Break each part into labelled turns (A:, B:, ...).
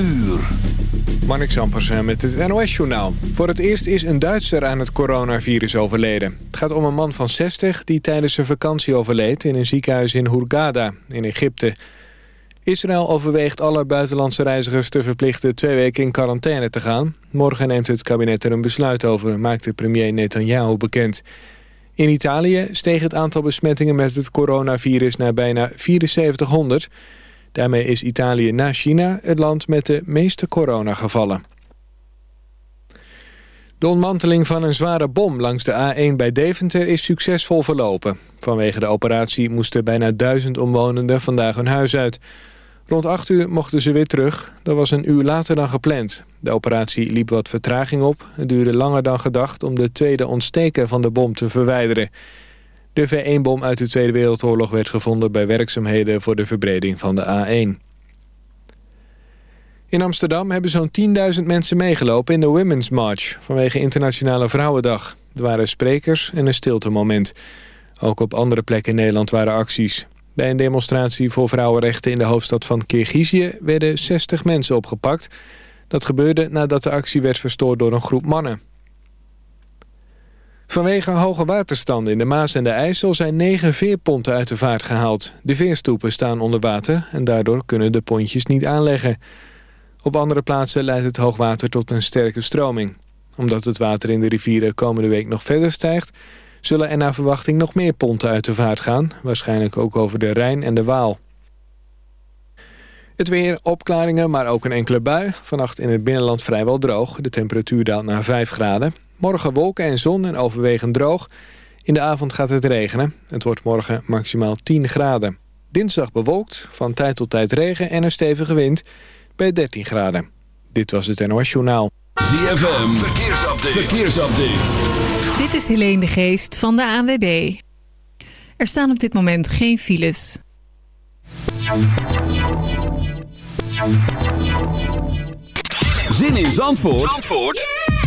A: uur.
B: Marnik Zampersen met het NOS-journaal. Voor het eerst is een Duitser aan het coronavirus overleden. Het gaat om een man van 60 die tijdens zijn vakantie overleed... in een ziekenhuis in Hurghada, in Egypte. Israël overweegt alle buitenlandse reizigers te verplichten... twee weken in quarantaine te gaan. Morgen neemt het kabinet er een besluit over... maakte premier Netanyahu bekend. In Italië steeg het aantal besmettingen met het coronavirus... naar bijna 7400... Daarmee is Italië na China het land met de meeste coronagevallen. De ontmanteling van een zware bom langs de A1 bij Deventer is succesvol verlopen. Vanwege de operatie moesten bijna duizend omwonenden vandaag hun huis uit. Rond 8 uur mochten ze weer terug. Dat was een uur later dan gepland. De operatie liep wat vertraging op. Het duurde langer dan gedacht om de tweede ontsteker van de bom te verwijderen. De V1-bom uit de Tweede Wereldoorlog werd gevonden bij werkzaamheden voor de verbreding van de A1. In Amsterdam hebben zo'n 10.000 mensen meegelopen in de Women's March vanwege Internationale Vrouwendag. Er waren sprekers en een stiltemoment. Ook op andere plekken in Nederland waren acties. Bij een demonstratie voor vrouwenrechten in de hoofdstad van Kirgizië werden 60 mensen opgepakt. Dat gebeurde nadat de actie werd verstoord door een groep mannen. Vanwege hoge waterstanden in de Maas en de IJssel zijn negen veerponten uit de vaart gehaald. De veerstoepen staan onder water en daardoor kunnen de pontjes niet aanleggen. Op andere plaatsen leidt het hoogwater tot een sterke stroming. Omdat het water in de rivieren komende week nog verder stijgt... zullen er naar verwachting nog meer ponten uit de vaart gaan. Waarschijnlijk ook over de Rijn en de Waal. Het weer, opklaringen, maar ook een enkele bui. Vannacht in het binnenland vrijwel droog. De temperatuur daalt naar 5 graden. Morgen wolken en zon en overwegend droog. In de avond gaat het regenen. Het wordt morgen maximaal 10 graden. Dinsdag bewolkt, van tijd tot tijd regen en een stevige wind bij 13 graden. Dit was het NOS Journaal.
A: ZFM, verkeersupdate. verkeersupdate.
C: Dit is Helene de Geest van de ANWB. Er staan op dit moment geen files.
A: Zin in Zandvoort? Zandvoort?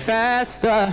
D: faster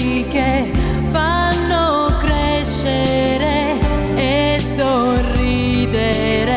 E: That.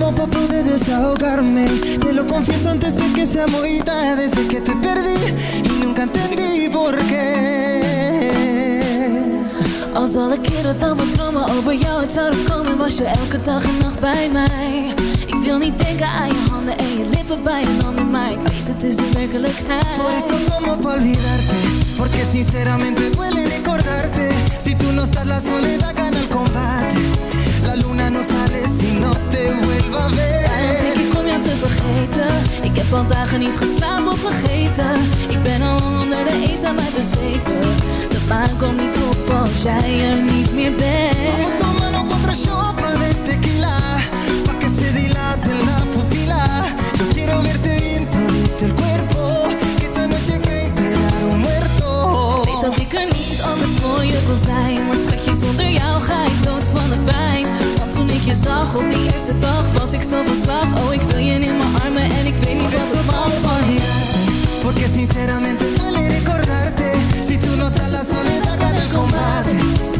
E: Veces tomo pa' poder desahogarme. Te lo confieso antes de que sea muy tarde Desde que te perdí y nunca entendí por qué.
F: Als alle keren dat mijn dromen over jou uit zouden komen Was je elke dag en nacht bij mij. Ik wil niet denken aan je handen en je lippen bij een ander Maar ik weet het is de werkelijkheid.
E: Por eso tomo pa' olvidarte Porque sinceramente duele recordarte. Si tú no estás la soledad gana el combate. La luna no sale si no te vuelva a
F: denk
E: ver
F: ik om jou te vergeten. Ik heb al dagen niet geslapen of vergeten. Ik ben al onder de eenzaamheid bezweken. De maan komt niet op als jij er niet meer bent wil zijn Maar schatje, zonder jou ga ik dood van de pijn. Want toen ik je zag op die eerste dag Was ik zo van slag. Oh, ik wil je in mijn armen En ik weet niet wat er
E: vamos
F: van
E: olvidarte Porque sinceramente duele recordarte. Si tú no estás la soledad gana el combate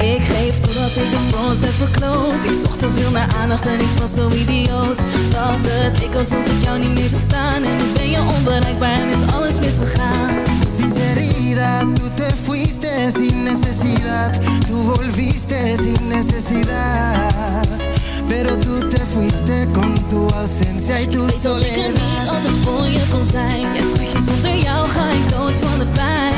F: Ik geef totdat ik het voor ons heb verkloot. Ik zocht te veel naar aandacht en ik was zo idioot. Dat het ik alsof ik jou niet meer zag staan. En nu ben je onbereikbaar en is alles misgegaan.
E: Sinceridad, tú te fuiste sin necesidad. Tú volviste sin necesidad. Pero tú te fuiste con tu ausencia y tu
F: Weet dat ik er niet
E: soledad.
F: altijd voor je kon zijn. Ja schatje, zonder jou ga ik dood van de pijn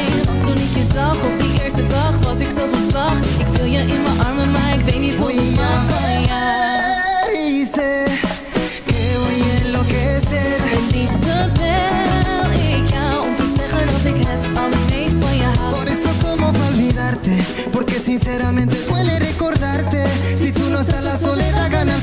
F: zag. Op die eerste dag was ik zo van slag. Ik wil je in mijn armen, maar ik weet niet hoe ik mag. van jou
E: sé que voy a enloquecer
F: Het liefste bel ik jou om te zeggen dat ik het allermeest van je hou.
E: Por eso como pa' olvidarte Porque sinceramente duele recordarte. Si tú no estás la soledad gana el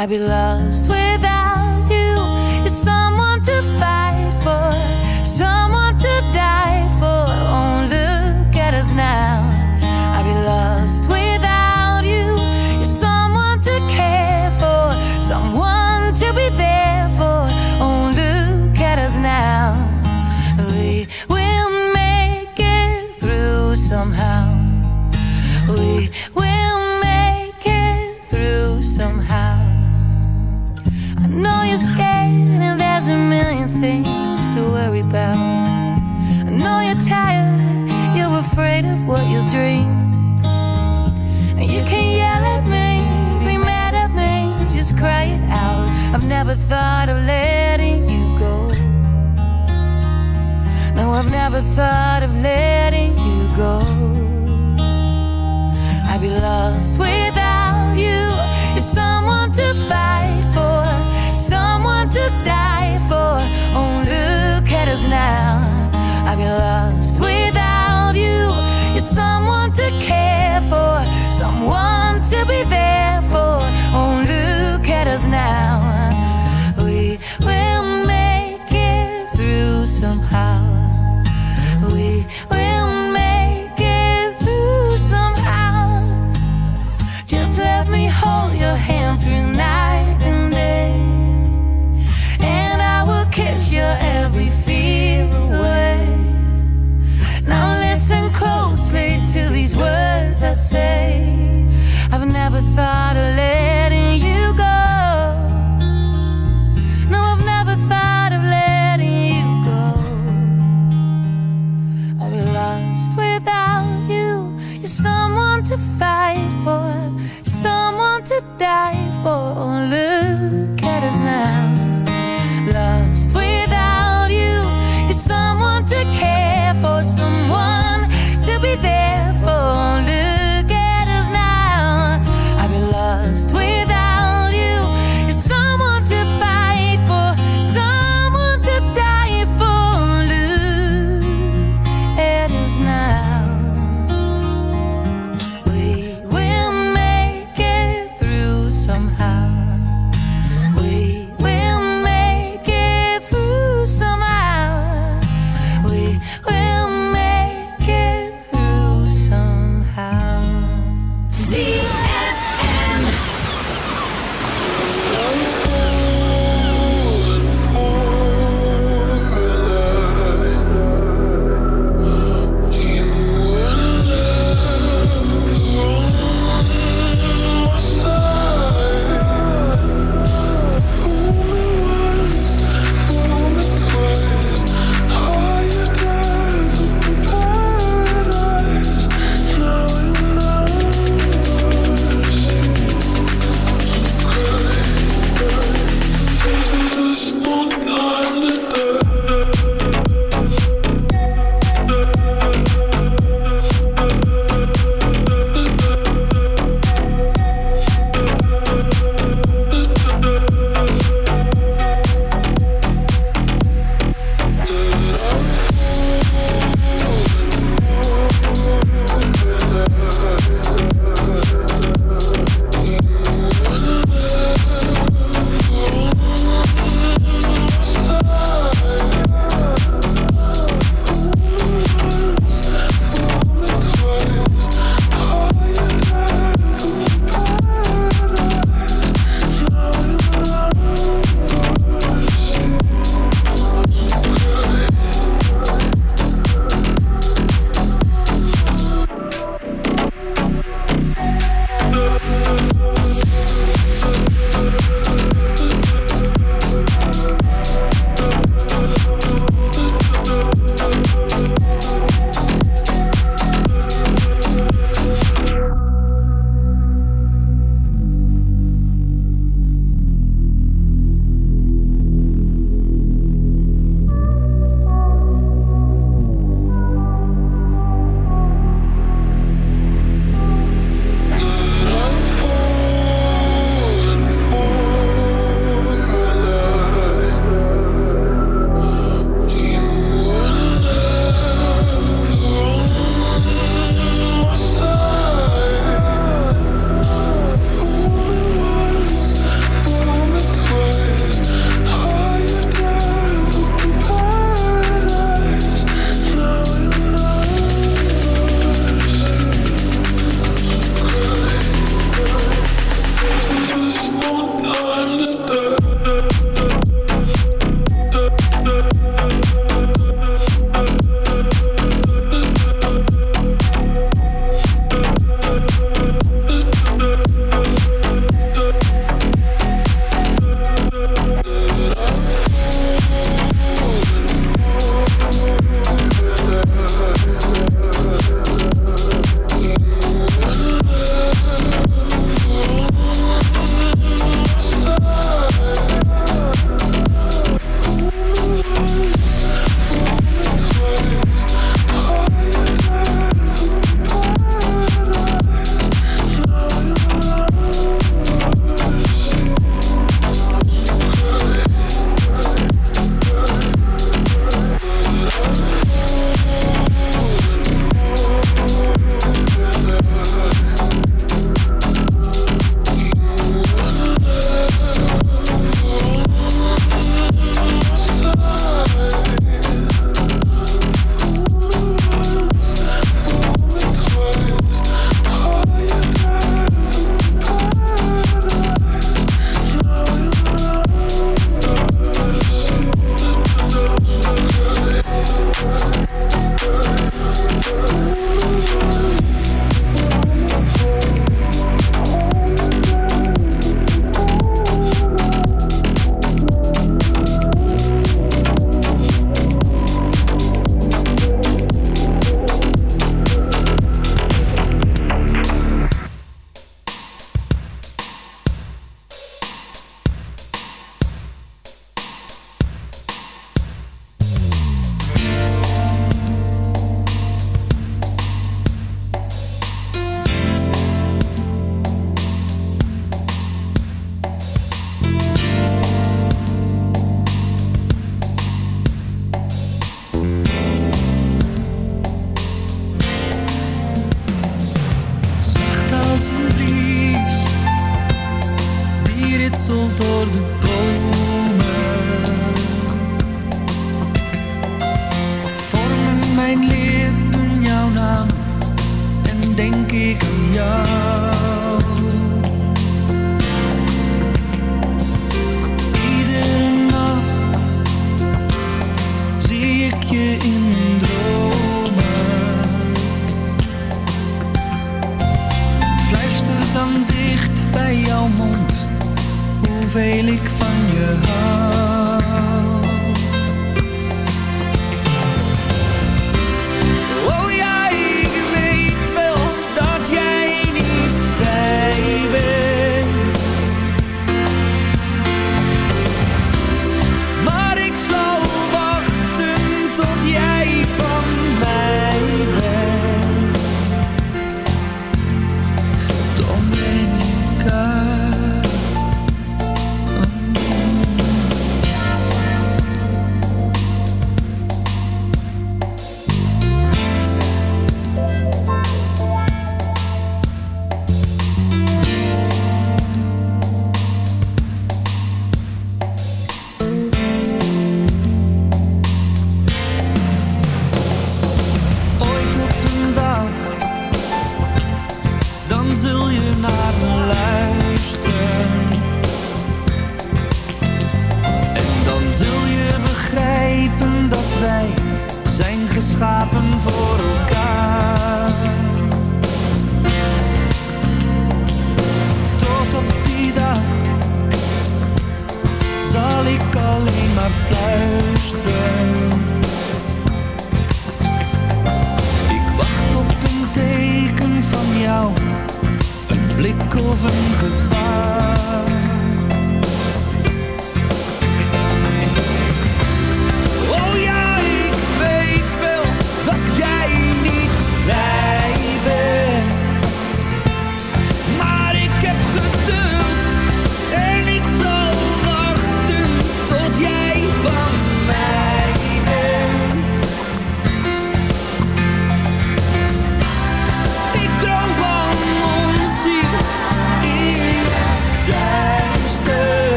G: I'd be lost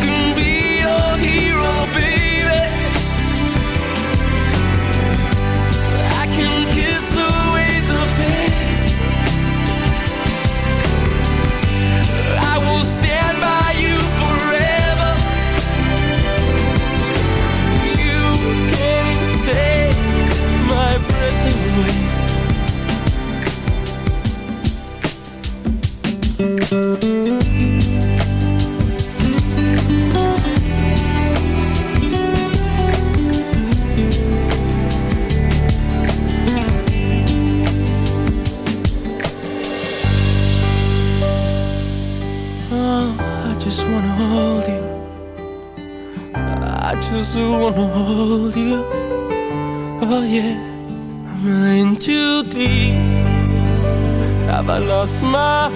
H: Can be lost my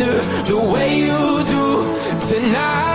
I: me under the way you do Tonight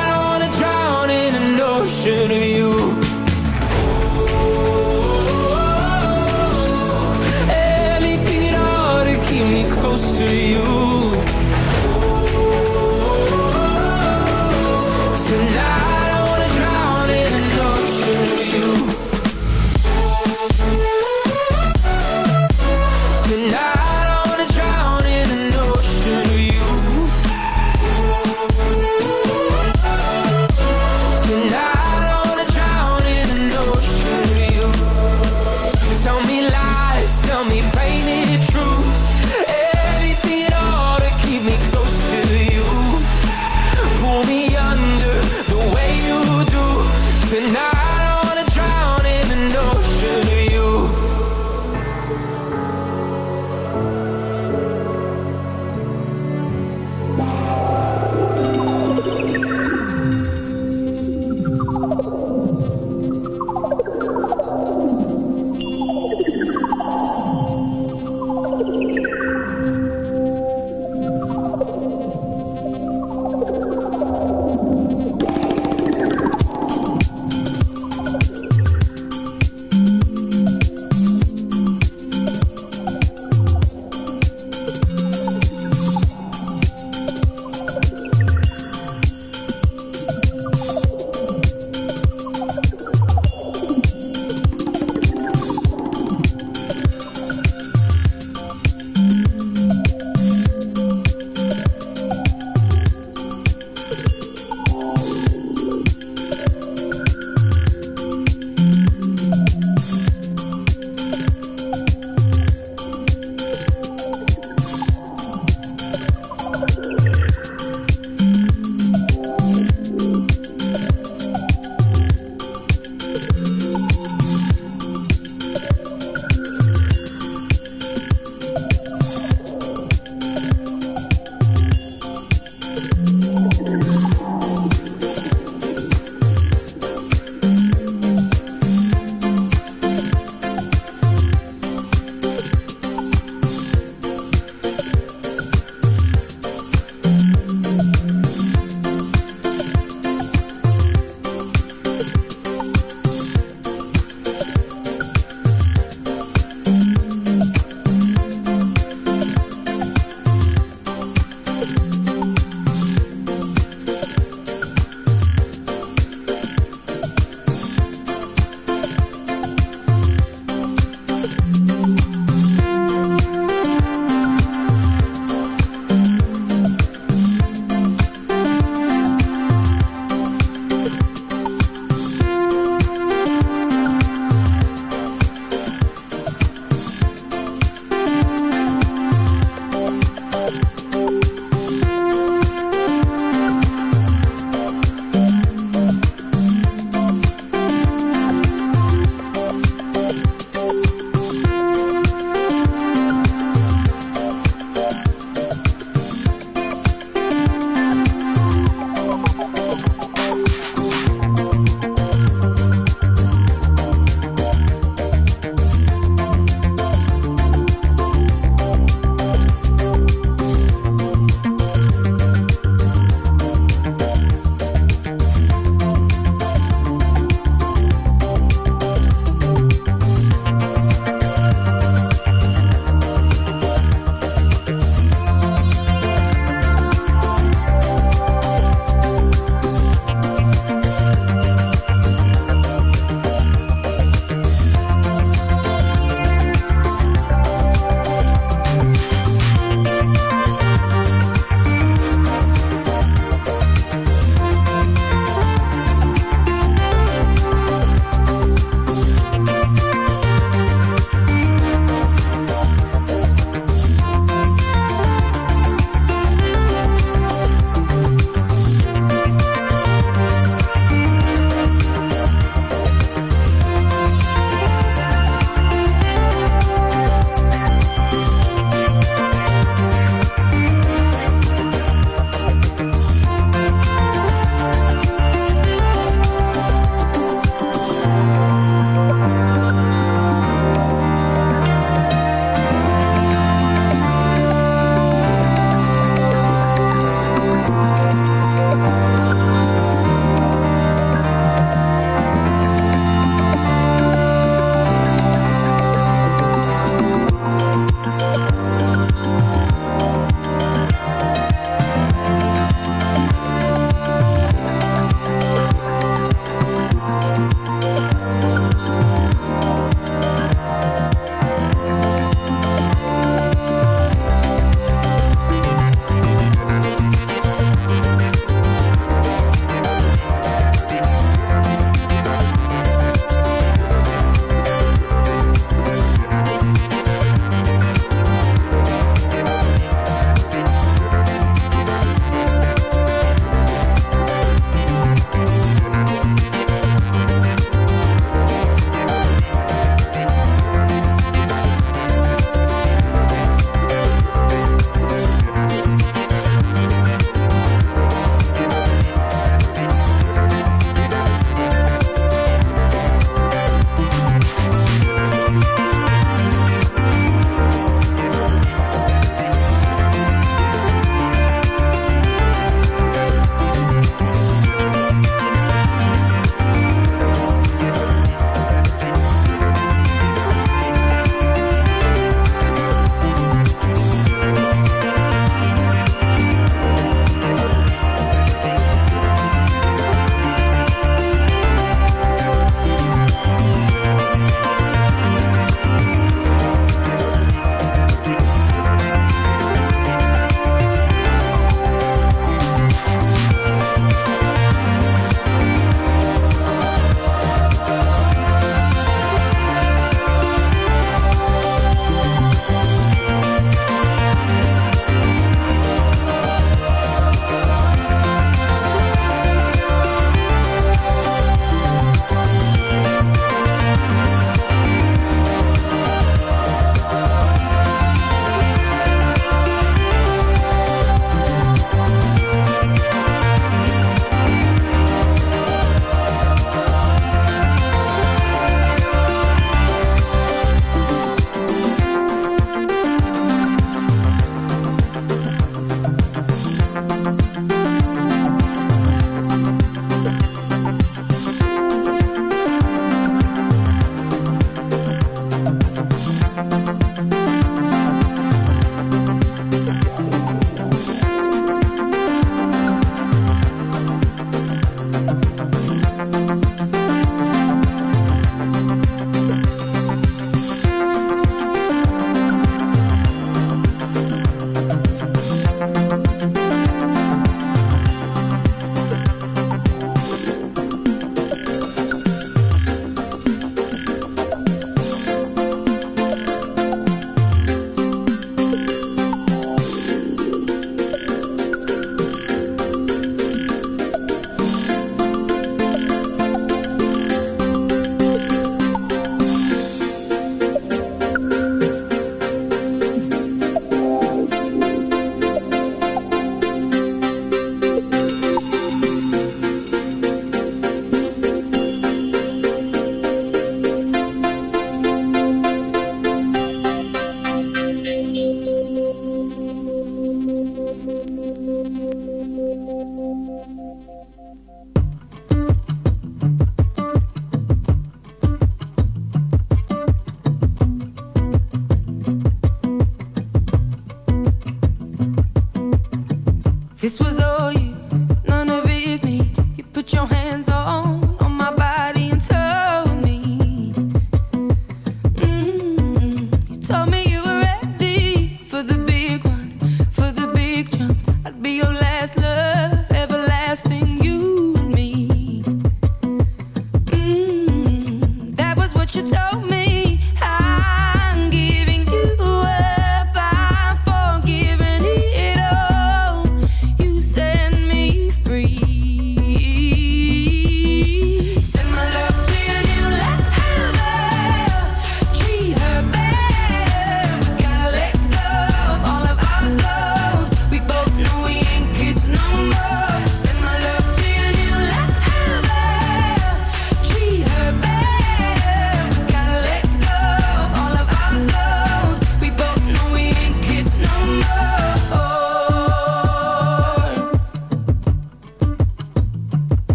I: told me you were ready for the big one, for the big jump. I'd be your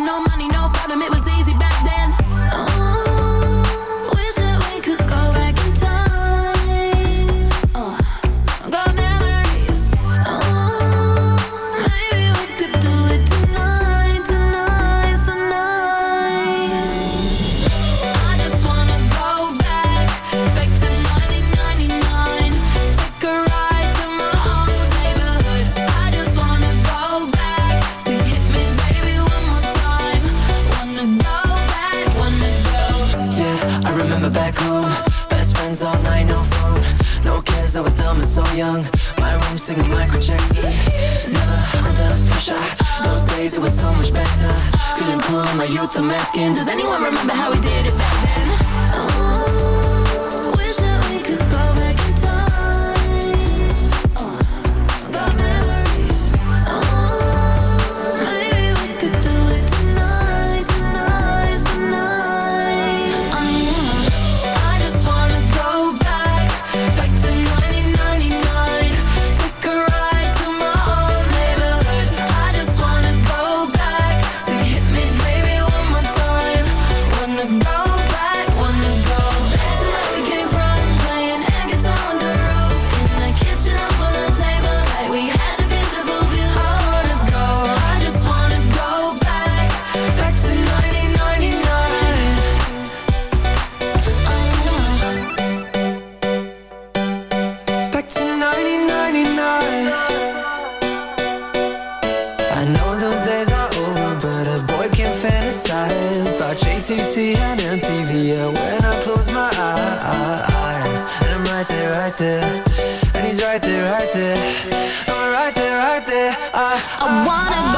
I: no know yeah. When I close my eyes, and I'm right there, right there, and he's right there, right there. I'm right there, right there. I, I, I wanna go.